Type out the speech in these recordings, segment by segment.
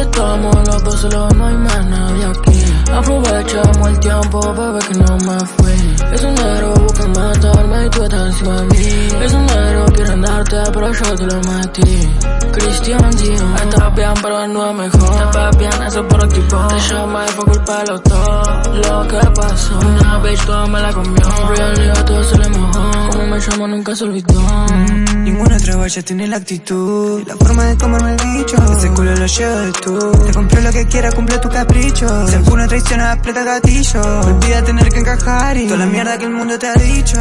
estamos los dos solos, no hay más nadie aquí. Aprovechamos el tiempo, bebé, que no me fui. Es un negro, busca matarme y tú estás encima de mí. Es un negro, quiere andarte, pero yo te lo metí. Cristian Dion, estás bien, pero no es mejor. Te bien, eso por tipo. Te llama y fue culpa de los dos. Lo que pasó, una bitch toda me la comió. Real, todo se le mojó. Llamo, nunca se olvidó. Ninguna otra guaya tiene la actitud. La forma de comerme el bicho. Ese culo lo llevo de tú. Te compro lo que quieras, cumple tu capricho. Si alguno traiciona, aprieta gatillo. Olvida tener que encajar y Toda la mierda que el mundo te ha dicho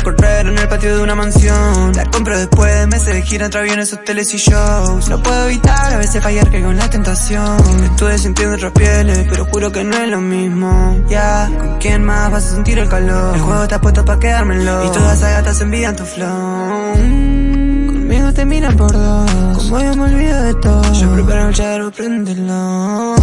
correr en el patio de una mansión. La compro después de meses de gira entre aviones, hoteles y shows. No puedo evitar a veces fallar que con la tentación. Estuve sintiendo otras pieles, pero juro que no es lo mismo. Ya, ¿con quién más vas a sentir el calor? El juego está puesto para quedármelo. Y todas esas gatas envían tu flow. Conmigo te miran por dos. Como yo me olvido de todo. Yo preparo el charo, préndelo.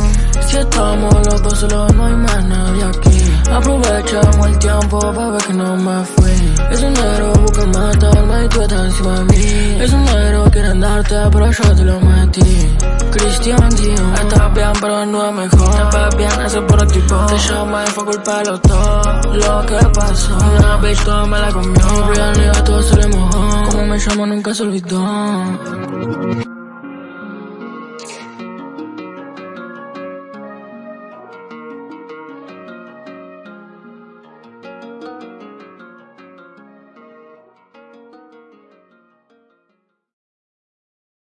Si estamos los dos solos, no hay más nadie aquí. Aprovechamos el tiempo, bebé, que no me fui. Es un negro, busca matarme y tú estás encima de mí. Es un negro, quiere andarte, pero yo te lo metí. Cristian Dion, estás bien, pero no es mejor. Ves bien, eso por tipo. Te llama y fue culpa de los dos. Lo que pasó, una bitch toda me la comió. Real, todo se le mojó. Como me llamo, nunca se olvidó.